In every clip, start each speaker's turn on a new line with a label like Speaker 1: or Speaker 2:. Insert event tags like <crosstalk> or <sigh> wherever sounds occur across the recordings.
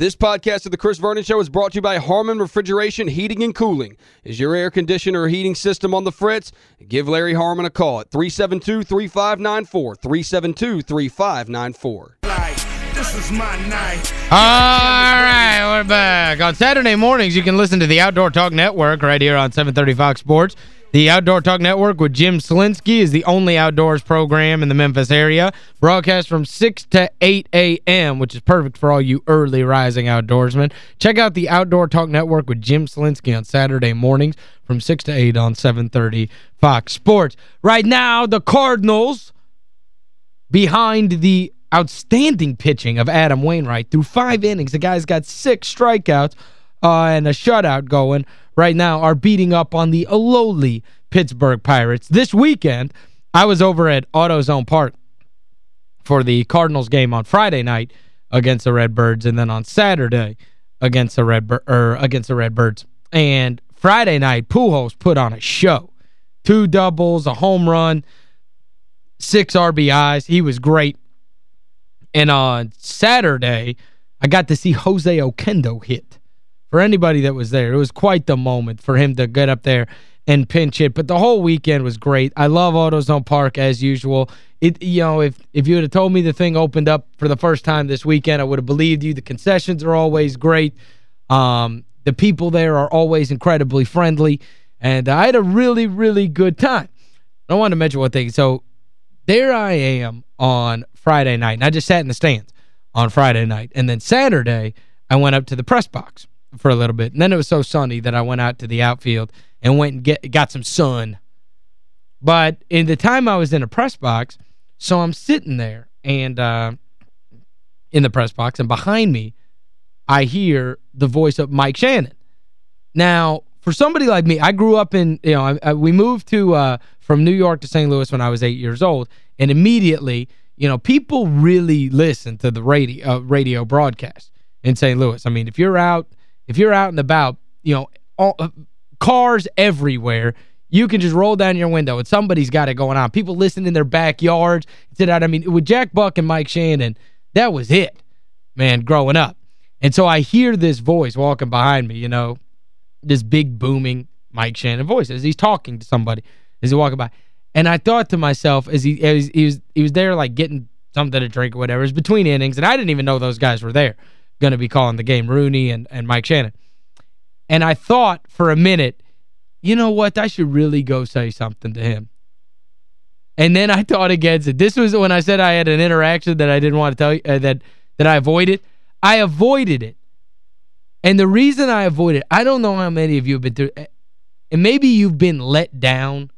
Speaker 1: This podcast of the Chris Vernon Show is brought to you by Harmon Refrigeration Heating and Cooling. Is your air conditioner or heating system on the fritz? Give Larry Harmon a call at 372-3594, 372-3594.
Speaker 2: This is my night.
Speaker 3: All right, we're back. On Saturday mornings, you can listen to the Outdoor Talk Network right here on 730 Fox Sports. The Outdoor Talk Network with Jim Selinsky is the only outdoors program in the Memphis area. Broadcast from 6 to 8 a.m., which is perfect for all you early rising outdoorsmen. Check out the Outdoor Talk Network with Jim Selinsky on Saturday mornings from 6 to 8 on 730 Fox Sports. Right now, the Cardinals behind the outstanding pitching of Adam Wainwright through five innings. The guy's got six strikeouts uh, and a shutout going right now are beating up on the lowly Pittsburgh Pirates. This weekend, I was over at AutoZone Park for the Cardinals game on Friday night against the Redbirds and then on Saturday against the or against the Redbirds. And Friday night, Pujols put on a show. Two doubles, a home run, six RBIs. He was great. And on Saturday, I got to see Jose Oquendo hit. For anybody that was there, it was quite the moment for him to get up there and pinch it. But the whole weekend was great. I love AutoZone Park as usual. It you know, if if you would have told me the thing opened up for the first time this weekend, I would have believed you. The concessions are always great. Um, the people there are always incredibly friendly. And I had a really, really good time. I want to mention one thing. So there I am on Friday night. And I just sat in the stands on Friday night. And then Saturday, I went up to the press box for a little bit. And then it was so sunny that I went out to the outfield and went and get got some sun. But in the time I was in a press box, so I'm sitting there and uh, in the press box, and behind me, I hear the voice of Mike Shannon. Now, for somebody like me, I grew up in, you know, I, I, we moved to uh, from New York to St. Louis when I was eight years old, and immediately, you know, people really listen to the radio uh, radio broadcast in St. Louis. I mean, if you're out if you're out and about, you know, all, uh, cars everywhere, you can just roll down your window and somebody's got it going on. People listen in their backyards. I mean, with Jack Buck and Mike Shannon, that was it, man, growing up. And so I hear this voice walking behind me, you know, this big booming Mike Shannon voice as he's talking to somebody as he walking by. And I thought to myself as he as he was he was there like getting something to drink or whatever. It was between innings and I didn't even know those guys were there going to be calling the game, Rooney and, and Mike Shannon. And I thought for a minute, you know what, I should really go say something to him. And then I thought against it. This was when I said I had an interaction that I didn't want to tell you, uh, that, that I avoided. I avoided it. And the reason I avoided I don't know how many of you have been through, and maybe you've been let down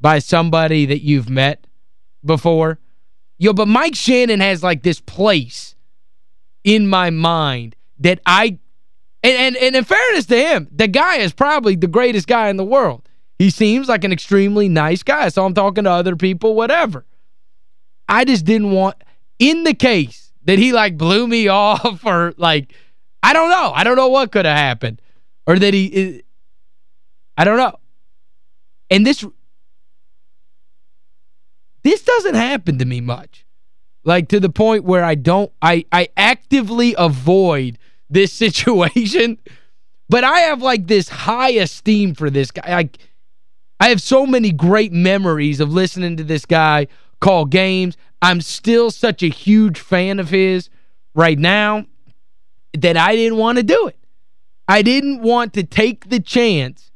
Speaker 3: by somebody that you've met before. Yo, but Mike Shannon has like this place in my mind that I and, and, and in fairness to him, the guy is probably the greatest guy in the world. He seems like an extremely nice guy. So I'm talking to other people, whatever. I just didn't want, in the case that he like blew me <laughs> off or like, I don't know. I don't know what could have happened. Or that he, I don't know. And this, this doesn't happen to me much. Like to the point where I don't I I actively avoid this <laughs> situation. But I have like this high esteem for this guy. I I have so many great memories of listening to this guy call games. I'm still such a huge fan of his right now that I didn't want to do it. I didn't want to take the chance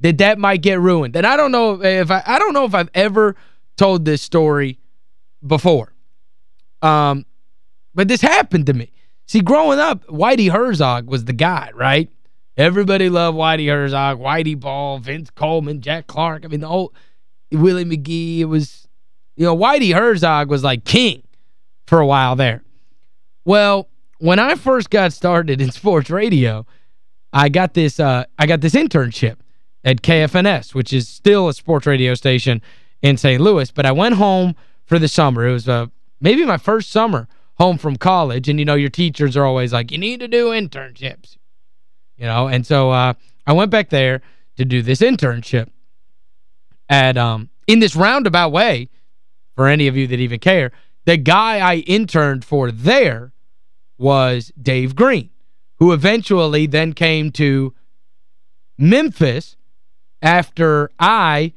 Speaker 3: that that might get ruined. And I don't know if I I don't know if I've ever told this story before. Um, but this happened to me. See, growing up, Whitey Herzog was the guy, right? Everybody loved Whitey Herzog, Whitey Ball, Vince Coleman, Jack Clark. I mean, the whole Willie McGee. It was, you know, Whitey Herzog was like king for a while there. Well, when I first got started in <laughs> sports radio, I got this uh, I got this internship at KFNS, which is still a sports radio station in St. Louis. But I went home for the summer. It was uh, maybe my first summer home from college. And, you know, your teachers are always like, you need to do internships. You know, and so uh, I went back there to do this internship at um in this roundabout way, for any of you that even care, the guy I interned for there was Dave Green, who eventually then came to Memphis after I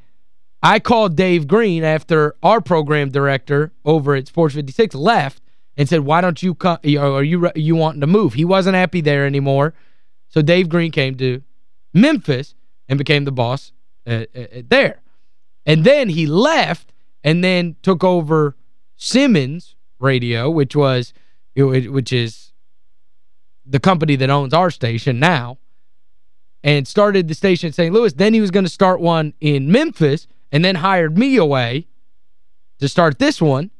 Speaker 3: I called Dave Green after our program director over at Sports 56 left and said, why don't you come, are you, you wanting to move? He wasn't happy there anymore. So Dave Green came to Memphis and became the boss at, at, there. And then he left and then took over Simmons Radio, which was which is the company that owns our station now, and started the station in St. Louis. Then he was going to start one in Memphis and then hired me away to start this one.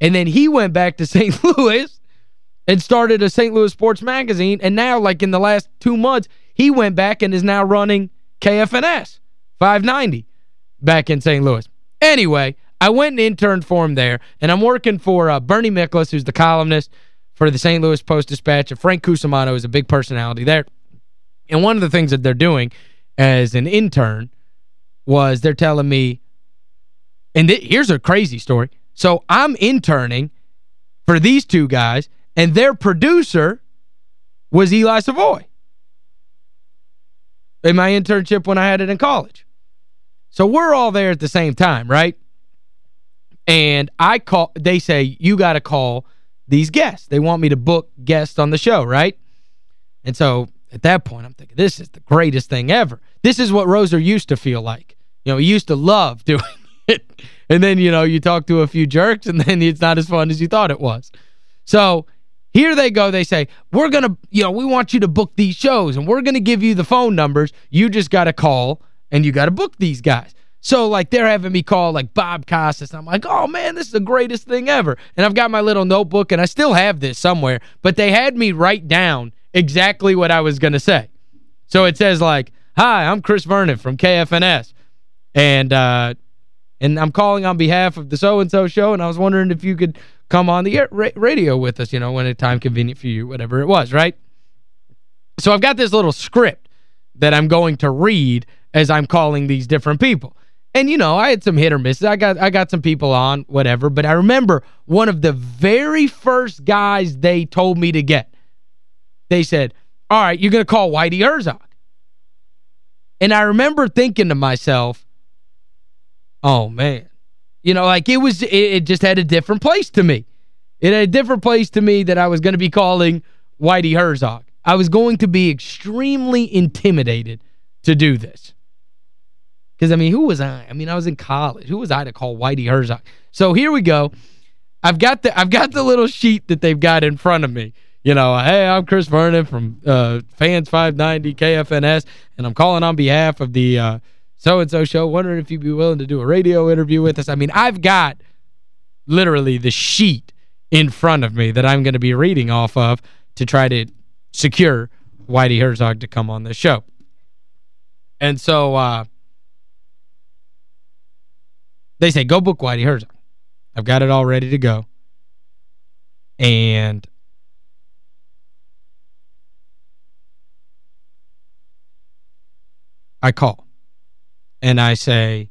Speaker 3: And then he went back to <laughs> St. Louis and started a St. Louis sports magazine. And now, like in the last two months, he went back and is now running KFNS 590 back in St. Louis. Anyway, I went and interned for him there, and I'm working for uh, Bernie Miklasz, who's the columnist for the St. Louis Post-Dispatch, and Frank Cusumano is a big personality there. And one of the things that they're doing as an intern was they're telling me, and here's a crazy story. So I'm interning for these two guys, and their producer was Eli Savoy in my internship when I had it in college. So we're all there at the same time, right? And I call they say you got to call these guests. They want me to book guests on the show, right? And so at that point I'm thinking this is the greatest thing ever. This is what Roser used to feel like. You know, he used to love <laughs> doing it. And then, you know, you talk to a few jerks and then it's not as fun as you thought it was. So here they go. They say, we're going to, you know, we want you to book these shows and we're going to give you the phone numbers. You just got to call and you got to book these guys. So, like, they're having me call, like, Bob Costas. I'm like, oh, man, this is the greatest thing ever. And I've got my little notebook, and I still have this somewhere. But they had me write down exactly what I was going to say. So it says, like, hi, I'm Chris Vernon from KFNS. And uh, and I'm calling on behalf of the so-and-so show, and I was wondering if you could come on the radio with us, you know, when a time convenient for you, whatever it was, right? So I've got this little script that I'm going to read as I'm calling these different people. And, you know, I had some hit or misses. I got I got some people on, whatever. But I remember one of the very first guys they told me to get. They said, all right, you're going to call Whitey Herzog. And I remember thinking to myself, oh, man. You know, like it was, it, it just had a different place to me. It had a different place to me that I was going to be calling Whitey Herzog. I was going to be extremely intimidated to do this. Because, I mean, who was I? I mean, I was in college. Who was I to call Whitey Herzog? So here we go. I've got the I've got the little sheet that they've got in front of me. You know, hey, I'm Chris Vernon from uh, Fans 590 KFNS, and I'm calling on behalf of the uh, so-and-so show, wondering if you'd be willing to do a radio interview with us. I mean, I've got literally the sheet in front of me that I'm going to be reading off of to try to secure Whitey Herzog to come on the show. And so uh, they say, go book Whitey Herzog. I've got it all ready to go. And I call. And I say,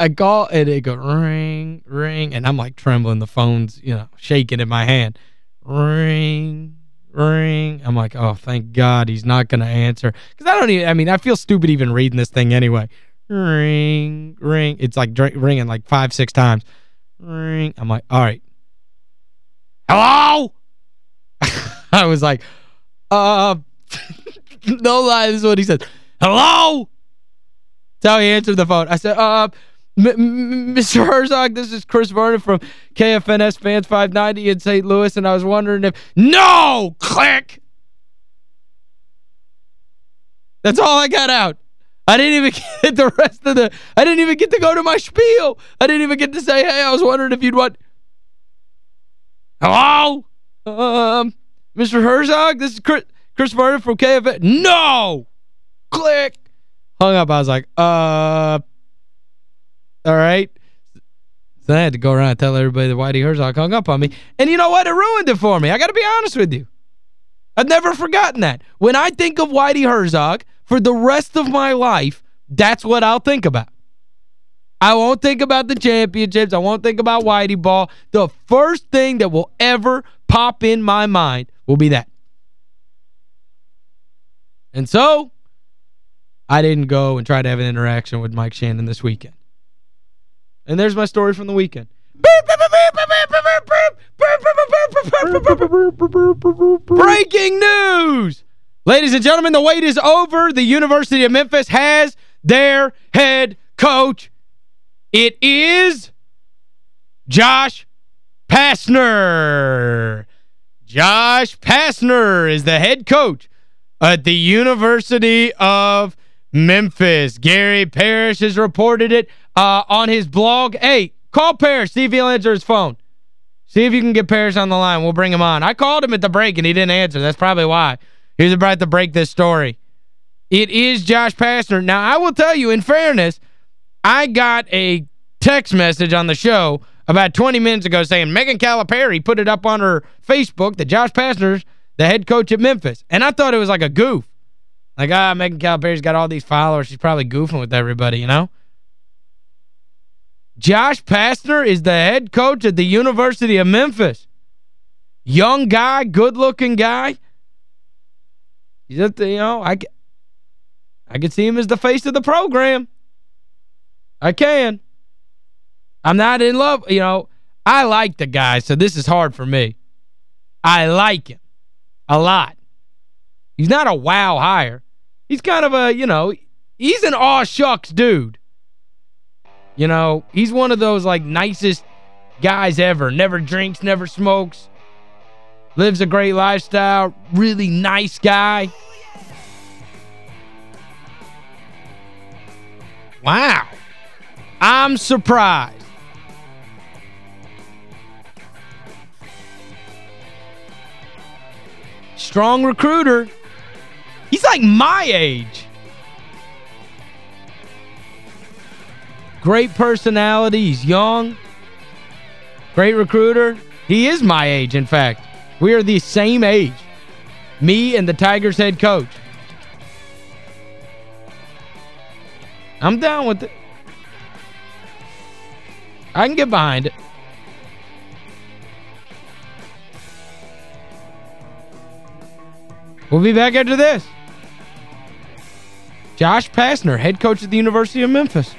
Speaker 3: I call and it go ring, ring. And I'm like trembling. The phone's, you know, shaking in my hand. Ring, ring. I'm like, oh, thank God he's not going to answer. Because I don't even, I mean, I feel stupid even reading this thing anyway. Ring, ring. It's like ringing like five, six times. Ring. I'm like, all right. Hello? <laughs> I was like, uh, <laughs> no lie, this is what he said. Hello? That's how he answered the phone. I said, uh, Mr. Herzog, this is Chris Vernon from KFNS Fans 590 in St. Louis, and I was wondering if... No! Click! That's all I got out. I didn't even <laughs> get the rest of the... I didn't even get to go to my spiel. I didn't even get to say, hey, I was wondering if you'd want... Hello? Um, Mr. Herzog, this is Chris, Chris Vernon from KFN. No! Click! Hung up. I was like, uh... All right. So I had to go around and tell everybody that Whitey Herzog hung up on me. And you know what? It ruined it for me. I got to be honest with you. I've never forgotten that. When I think of Whitey Herzog, for the rest of my life, that's what I'll think about. I won't think about the championships. I won't think about Whitey Ball. The first thing that will ever pop in my mind will be that. And so, I didn't go and try to have an interaction with Mike Shannon this weekend. And there's my story from the weekend. Breaking news! Ladies and gentlemen, the wait is over. The University of Memphis has their head coach. It is Josh Pastner. Josh Pastner is the head coach at the University of Memphis. Gary Parrish has reported it uh, on his blog. Hey, call Parrish, see if he'll answer his phone. See if you can get Parrish on the line. We'll bring him on. I called him at the break and he didn't answer. That's probably why. He's about to break this story. It is Josh Pastner. Now, I will tell you, in fairness, I got a text message on the show about 20 minutes ago saying Megan Calipari put it up on her Facebook that Josh Pastner's the head coach at Memphis. And I thought it was like a goof. Like, ah, Megan Calipari's got all these followers. She's probably goofing with everybody, you know? Josh Pastner is the head coach at the University of Memphis. Young guy, good-looking guy. He's at the, you know, I, I can see him as the face of the program. I can. I'm not in love. You know, I like the guy, so this is hard for me. I like him a lot. He's not a wow hire. He's kind of a, you know, he's an aw shucks dude. You know, he's one of those, like, nicest guys ever. Never drinks, never smokes. Lives a great lifestyle. Really nice guy. Wow. I'm surprised. Strong recruiter. He's like my age. Great personality. He's young. Great recruiter. He is my age, in fact. We are the same age. Me and the Tigers head coach. I'm down with it. I can get behind it. We'll be back after this. Josh Pastner, head coach at the University of Memphis.